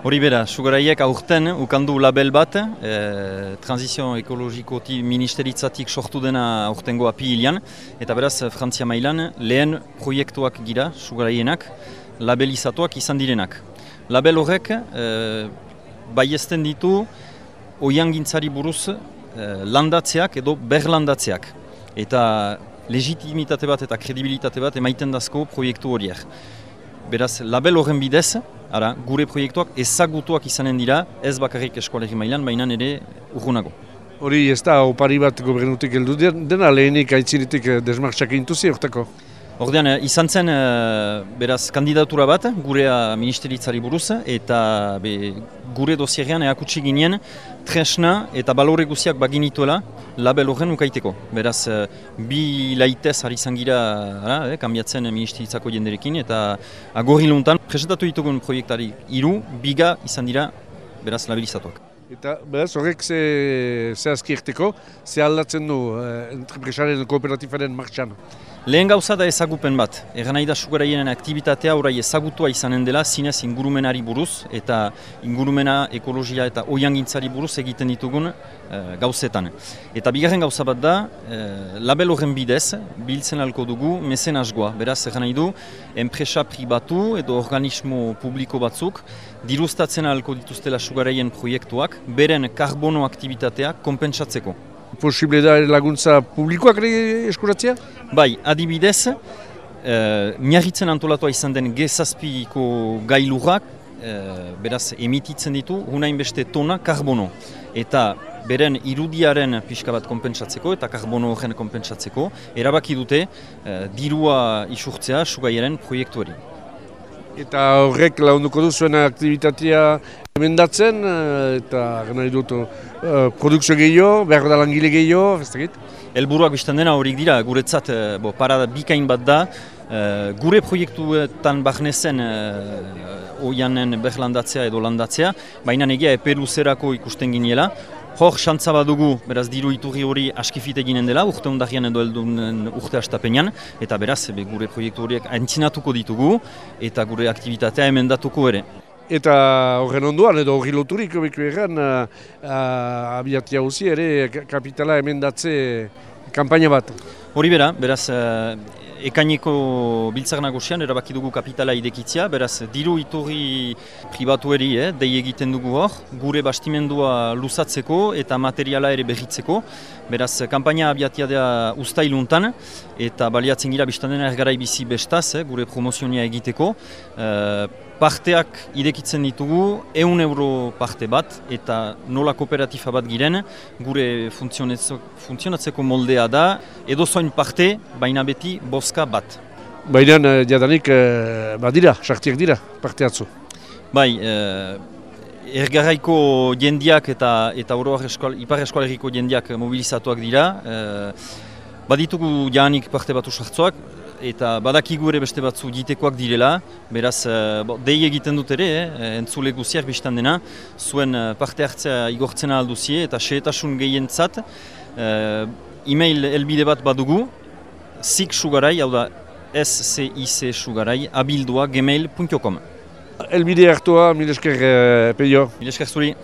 Hori bera, sugaraiek aurten ukandu label bat, e, transizio ekologiko ministeritzatik sortu dena aurtengo api hilian, eta beraz, Frantzia mailan lehen proiektuak gira sugaraienak, labelizatuak izan direnak. Label horrek e, bai ditu oian gintzari buruz e, landatzeak edo berlandatzeak. Eta legitimitate bat eta kredibilitate bat emaiten dazko proiektu horiek. Beraz, label horren bidez, ara, gure proiektuak ezagutuak izanen dira, ez bakarrik eskualegi mailan, baina ere urgunago. Hori ez da opari bat gobernutik heldu dena lehenik aitziritik eh, desmartxak intuzi hortako? Ordean, eh, izan zen, eh, beraz, kandidatura bat, gure ministeritzari buruz, eta be, gure dosierean eakutsi ginen, tresna eta balore guziak baginituela label horren ukaiteko. Beraz, eh, bi laitez ari zangira, eh, kambiatzen ministeritzako jenderekin, eta agorri luntan, presentatu ditugun proiektari iru, biga izan dira, beraz, labelizatuak. Eta, beraz, horrek ze, ze azkierteko, ze aldatzen du eh, entrepresaren kooperatifaren martxan? Lehen gauza da ezagupen bat. Egan nahi da sugaraien aktivitatea orai ezagutua izanen dela zinez ingurumenari buruz eta ingurumena, ekologia eta oiangintzari buruz egiten ditugun e, gauzetan. Eta bigarren gauza bat da, e, label horren bidez, biltzen alko dugu mesen asgoa. Beraz, egan nahi du, enpresa pribatu edo organismo publiko batzuk diruztatzen alko dituztela sugaraien proiektuak, beren karbono aktivitatea konpentsatzeko posible da laguntza publikoak eskuratzea? Bai, adibidez, e, miarritzen antolatua izan den gezazpiko gailurak, e, beraz, emititzen ditu, hunain beste tona karbono. Eta beren irudiaren pixka bat konpentsatzeko eta karbono horren konpentsatzeko, erabaki dute e, dirua isurtzea sugaiaren proiektuari. Eta horrek launduko du zuen aktivitatea emendatzen, eh, eta nahi dut uh, produkzio gehiago, behar da langile gehiago, ez? Elburuak biztan dena horik dira, guretzat uh, bo, parada bikain bat da, gure proiektuetan bahnezen oianen berlandatzea edo landatzea, baina egia eperuzerako ikusten giniela, Hor, xantza bat dugu, beraz, diru iturri hori askifite ginen dela, urte ondarian edo eldun urte astapenean, eta beraz, be, gure proiektu horiek antzinatuko ditugu, eta gure aktivitatea emendatuko ere. Eta horren onduan, edo horri loturik, beku egan, abiatia ere, kapitala emendatze kampaina bat. Hori bera, beraz, ekaineko biltzak nagusian erabaki dugu kapitala idekitzia, beraz diru iturri pribatu eri, eh, dei egiten dugu hor, gure bastimendua luzatzeko eta materiala ere behitzeko. Beraz, kampaina abiatia da ustailuntan eta baliatzen gira biztan dena ergarai bizi bestaz, eh, gure promozionia egiteko. Eh, parteak idekitzen ditugu, eun euro parte bat eta nola kooperatifa bat giren, gure funtzionatzeko moldea da, edo zoin parte, baina beti boz bozka bat. Baina uh, jadanik uh, badira, sartiak dira, parte atzu. Bai, uh, ergarraiko jendiak eta eta eskual, ipar eskualeriko jendiak mobilizatuak dira. Uh, baditugu jadanik parte batu sartzoak, eta badakigu ere beste batzu ditekoak direla, beraz, uh, bo, dei egiten dut ere, eh, entzule guziak biztan dena, zuen parte hartzea igortzena alduzie eta seetasun gehientzat, uh, e-mail elbide bat badugu, zik sugarai, hau da SCIC sugarai, abildua gmail.com. Elbide hartua, mil esker, uh, peio. Mil esker zuri.